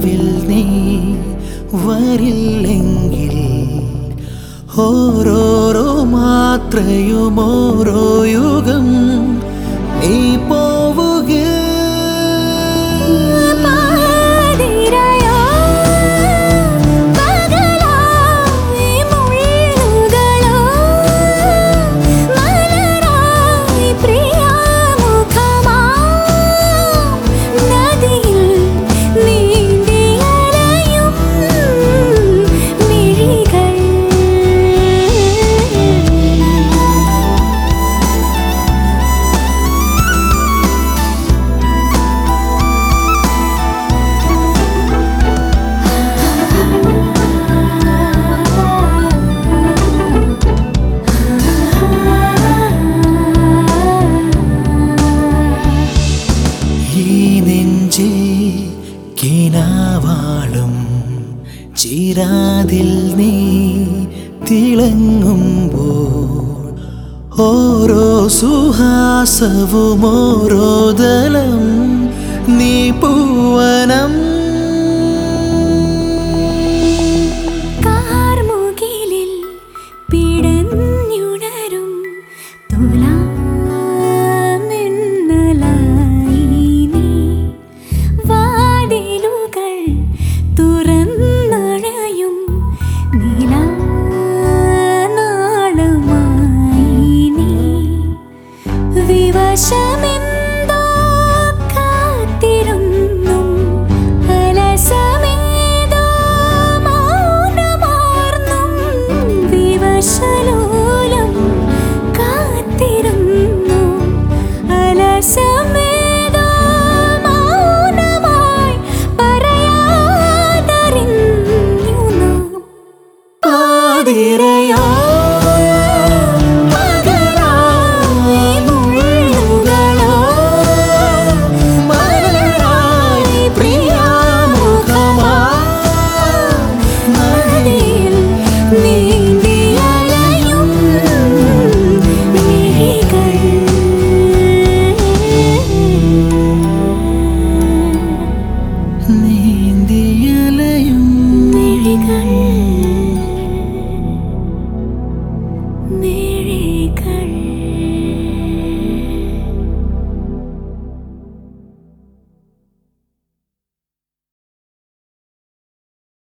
രാവിൽ നീ വരില്ലെങ്കിൽ ഓരോരോ മാത്രയും ഓരോ യുഗ ചിരാതിൽ നീ തിളങ്ങുമ്പോൾ ഓരോ സുഹാസവും ഓരോ ദലം നീ പൂവനം